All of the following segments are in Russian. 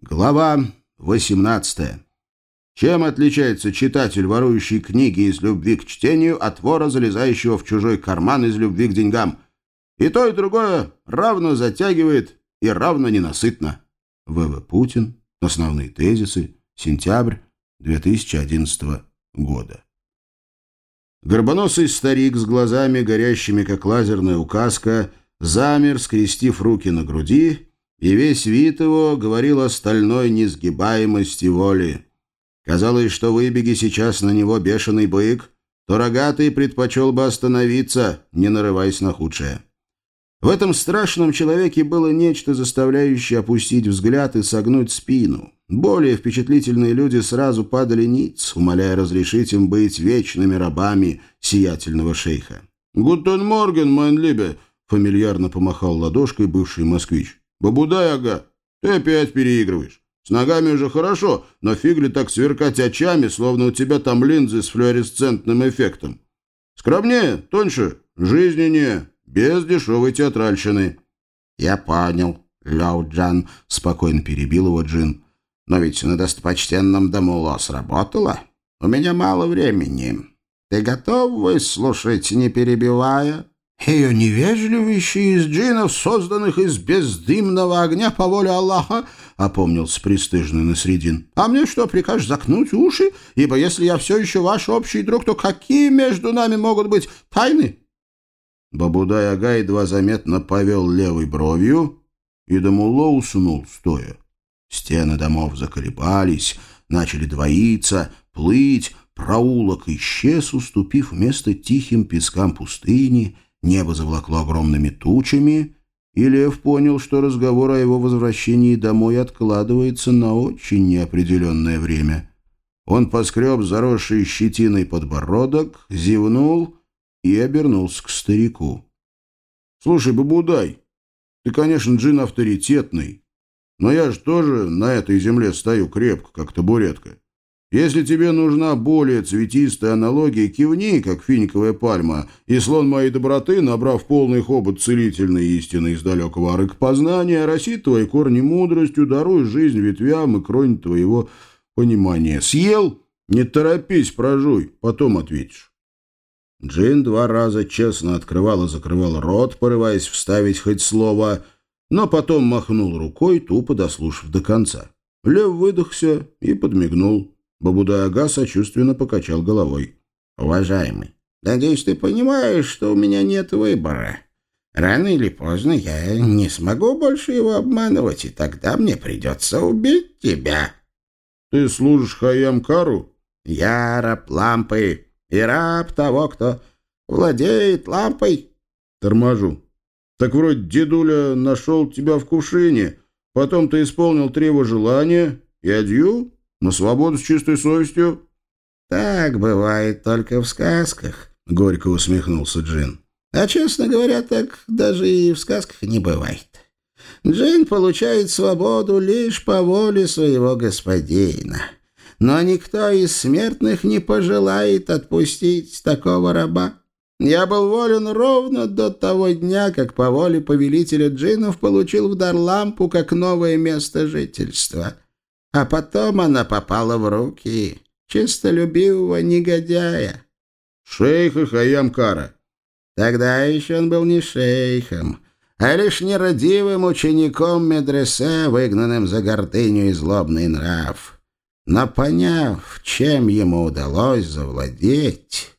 Глава 18. Чем отличается читатель, ворующий книги из любви к чтению, от вора, залезающего в чужой карман из любви к деньгам? И то, и другое равно затягивает и равно ненасытно. В.В. Путин. Основные тезисы. Сентябрь 2011 года. Горбоносый старик с глазами, горящими, как лазерная указка, замер, скрестив руки на груди и весь вид его говорил о стальной несгибаемости воли. Казалось, что выбеги сейчас на него бешеный бык, то рогатый предпочел бы остановиться, не нарываясь на худшее. В этом страшном человеке было нечто, заставляющее опустить взгляд и согнуть спину. Более впечатлительные люди сразу падали ниц, умоляя разрешить им быть вечными рабами сиятельного шейха. «Guten Morgen, meine Liebe!» — фамильярно помахал ладошкой бывший москвич. Бабудай, ага, ты опять переигрываешь. С ногами уже хорошо, но фиг ли так сверкать очами, словно у тебя там линзы с флуоресцентным эффектом. Скромнее, тоньше, жизненнее, без дешевой театральщины. Я понял, Ляо Джан, спокойно перебил его Джин. Но ведь на достопочтенном дому сработало. У меня мало времени. Ты готов выслушать, не перебивая? Ее невежливейший из джинов, созданных из бездымного огня по воле Аллаха, — опомнился престижный Насредин. — А мне что, прикажешь закнуть уши? Ибо если я все еще ваш общий друг, то какие между нами могут быть тайны? Бабудай Ага едва заметно повел левой бровью, и Дамуло уснул стоя. Стены домов заколебались, начали двоиться, плыть, проулок исчез, уступив место тихим пескам пустыни — Небо заволокло огромными тучами, и Лев понял, что разговор о его возвращении домой откладывается на очень неопределенное время. Он поскреб заросший щетиной подбородок, зевнул и обернулся к старику. — Слушай, Бабудай, ты, конечно, джин авторитетный, но я же тоже на этой земле стою крепко, как табуретка. Если тебе нужна более цветистая аналогия, кивни, как финиковая пальма, и слон моей доброты, набрав полный хобот целительной истины из далекого арык познания, росит твои корни мудростью, даруй жизнь ветвям и кронь твоего понимания. Съел? Не торопись, прожуй, потом ответишь. Джин два раза честно открывал и закрывал рот, порываясь вставить хоть слово, но потом махнул рукой, тупо дослушав до конца. Лев выдохся и подмигнул. Бабуда-ага сочувственно покачал головой. «Уважаемый, надеюсь, ты понимаешь, что у меня нет выбора. Рано или поздно я не смогу больше его обманывать, и тогда мне придется убить тебя». «Ты служишь Хаям-Кару?» «Я раб лампы и раб того, кто владеет лампой». «Торможу. Так вроде дедуля нашел тебя в кувшине, потом ты исполнил три его желания и адью?» На свободу с чистой совестью?» «Так бывает только в сказках», — горько усмехнулся Джин. «А, честно говоря, так даже и в сказках не бывает. Джин получает свободу лишь по воле своего господина. Но никто из смертных не пожелает отпустить такого раба. Я был волен ровно до того дня, как по воле повелителя джинов получил в дар лампу как новое место жительства». А потом она попала в руки чистолюбивого негодяя. Шейха Хаямкара. Тогда еще он был не шейхом, а лишь нерадивым учеником медресе, выгнанным за гордыню и злобный нрав. Но поняв, чем ему удалось завладеть,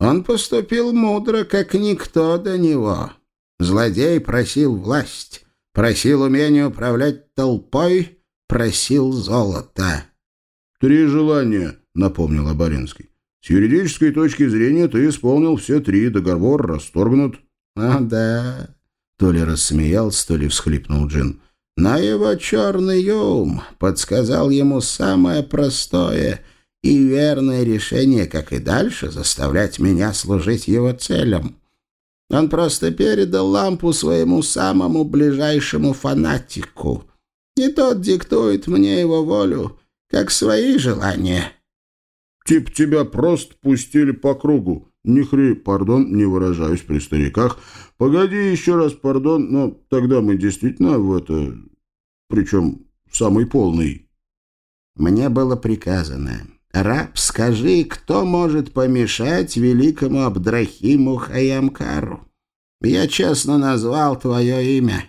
он поступил мудро, как никто до него. Злодей просил власть, просил умения управлять толпой просил золота. «Три желания», — напомнил Абаринский. «С юридической точки зрения ты исполнил все три, договор расторгнут». «А, да», — то ли рассмеялся, то ли всхлипнул Джин. «Но его черный ум подсказал ему самое простое и верное решение, как и дальше заставлять меня служить его целям». Он просто передал лампу своему самому ближайшему фанатику, и тот диктует мне его волю, как свои желания». «Тип тебя просто пустили по кругу. Не хри, пардон, не выражаюсь при стариках. Погоди еще раз, пардон, но тогда мы действительно в это... Причем самый полный. Мне было приказано. Раб, скажи, кто может помешать великому Абдрахиму Хаямкару? Я честно назвал твое имя.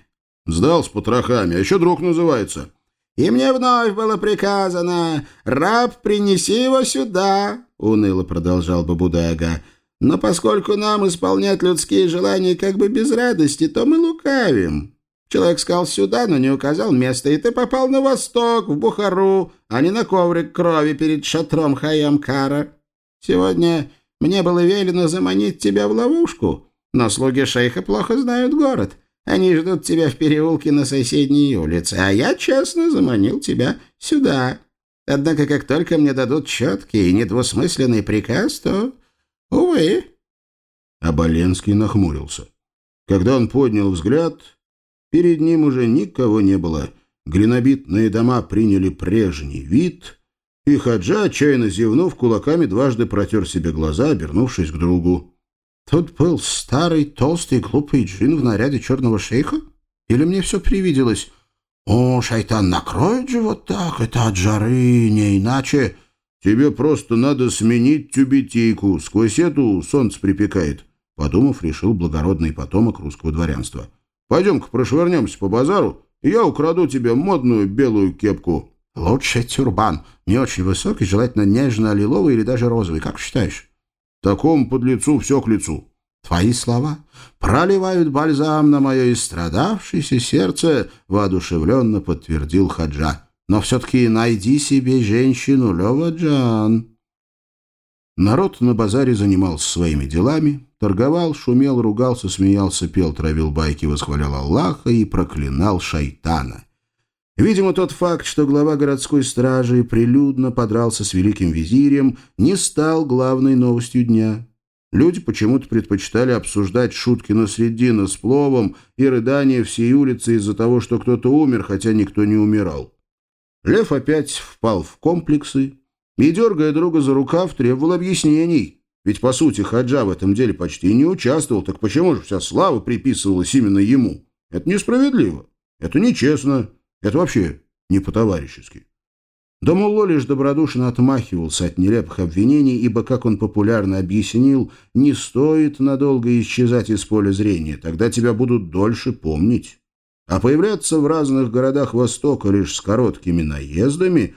Сдал с потрохами, а еще друг называется. И мне вновь было приказано, раб, принеси его сюда, уныло продолжал Бабудага. Но поскольку нам исполнять людские желания как бы без радости, то мы лукавим. Человек сказал сюда, но не указал место, и ты попал на восток, в Бухару, а не на коврик крови перед шатром Хаямкара. Сегодня мне было велено заманить тебя в ловушку, но слуги шейха плохо знают город. Они ждут тебя в переулке на соседней улице, а я честно заманил тебя сюда. Однако, как только мне дадут четкий и недвусмысленный приказ, то, увы». Аболенский нахмурился. Когда он поднял взгляд, Перед ним уже никого не было. Глинобитные дома приняли прежний вид, и Хаджа, отчаянно зевнув, кулаками дважды протер себе глаза, обернувшись к другу. «Тут был старый, толстый, глупый джин в наряде черного шейха? Или мне все привиделось? О, шайтан, накроет же вот так, это от жары, не иначе...» «Тебе просто надо сменить тюбетейку, сквозь эту солнце припекает», — подумав, решил благородный потомок русского дворянства. Пойдем-ка прошвырнемся по базару, я украду тебе модную белую кепку». «Лучше тюрбан. Не очень высокий, желательно нежно-лиловый или даже розовый. Как считаешь?» «Такому под лицу все к лицу». «Твои слова проливают бальзам на мое истрадавшееся сердце», — воодушевленно подтвердил Хаджа. «Но все-таки найди себе женщину, Лева Джан». Народ на базаре занимался своими делами, торговал, шумел, ругался, смеялся, пел, травил байки, восхвалял Аллаха и проклинал шайтана. Видимо, тот факт, что глава городской стражи прилюдно подрался с великим визирем, не стал главной новостью дня. Люди почему-то предпочитали обсуждать шутки на средина с пловом и рыдания всей улицы из-за того, что кто-то умер, хотя никто не умирал. Лев опять впал в комплексы, и, дергая друга за рукав, требовал объяснений. Ведь, по сути, Хаджа в этом деле почти не участвовал, так почему же вся слава приписывалась именно ему? Это несправедливо, это нечестно, это вообще не по-товарищески. Домулло лишь добродушно отмахивался от нелепых обвинений, ибо, как он популярно объяснил, не стоит надолго исчезать из поля зрения, тогда тебя будут дольше помнить. А появляться в разных городах Востока лишь с короткими наездами,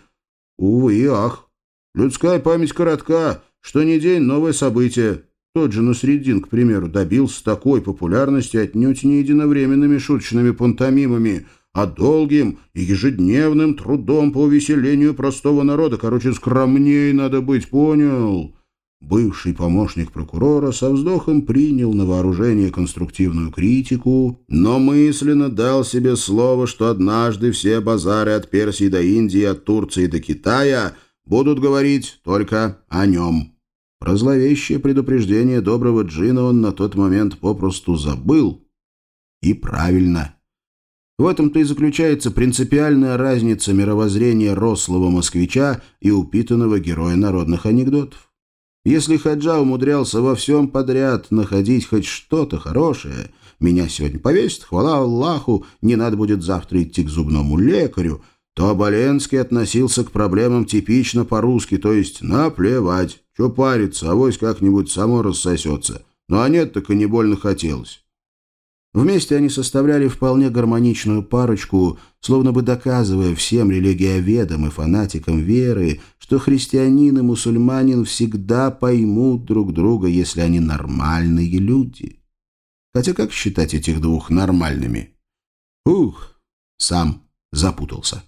увы и ах. Людская память коротка, что ни день новое событие. Тот же Насреддин, к примеру, добился такой популярности отнюдь не единовременными шуточными пантомимами, а долгим и ежедневным трудом по увеселению простого народа. Короче, скромней надо быть, понял? Бывший помощник прокурора со вздохом принял на вооружение конструктивную критику, но мысленно дал себе слово, что однажды все базары от Персии до Индии, от Турции до Китая — Будут говорить только о нем. Про зловещее предупреждение доброго Джина он на тот момент попросту забыл. И правильно. В этом-то и заключается принципиальная разница мировоззрения рослого москвича и упитанного героя народных анекдотов. Если Хаджа умудрялся во всем подряд находить хоть что-то хорошее, меня сегодня повесят, хвала Аллаху, не надо будет завтра идти к зубному лекарю — то Оболенский относился к проблемам типично по-русски, то есть наплевать, что париться, авось как-нибудь само рассосется. Ну а нет, так и не больно хотелось. Вместе они составляли вполне гармоничную парочку, словно бы доказывая всем религиоведам и фанатикам веры, что христианин и мусульманин всегда поймут друг друга, если они нормальные люди. Хотя как считать этих двух нормальными? Ух, сам запутался.